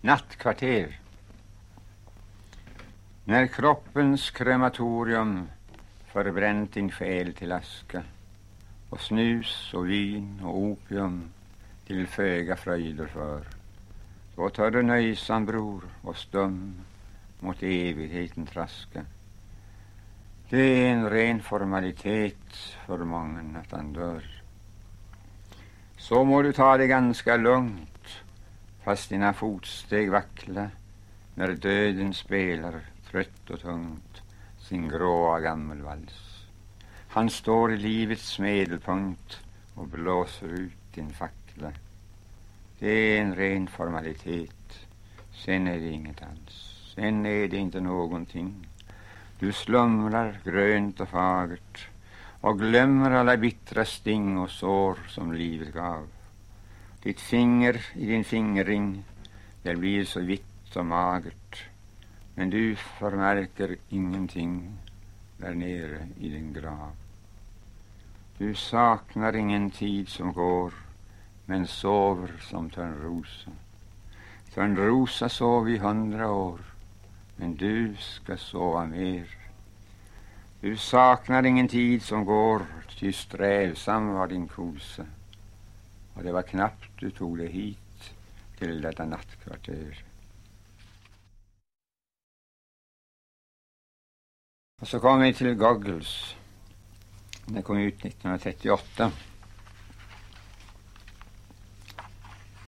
Nattkvarter. När kroppens krematorium förbränt din själ till aska och snus och vin och opium till föga fröjder för. Då tar du nöjsam bror och stum mot evigheten traska. Det är en ren formalitet för mången att han dör. Så må du ta det ganska lugnt fast dina fotsteg vackla när döden spelar trött och tungt sin gråa gammelvals. Han står i livets medelpunkt och blåser ut din fackla. Det är en ren formalitet. Sen är det inget alls. Sen är det inte någonting. Du slumrar grönt och fagert och glömmer alla bittra sting och sår som livet gav. Ditt finger i din fingerring, det blir så vitt och magert. Men du förmärker ingenting där nere i din grav. Du saknar ingen tid som går, men sover som Törnrosa. Törnrosa sov i hundra år, men du ska sova mer. Du saknar ingen tid som går, ty strävsam var din kosa. Och det var knappt du tog dig hit till detta nattkvarter. Och så kom vi till Goggles. Den kom ut 1938.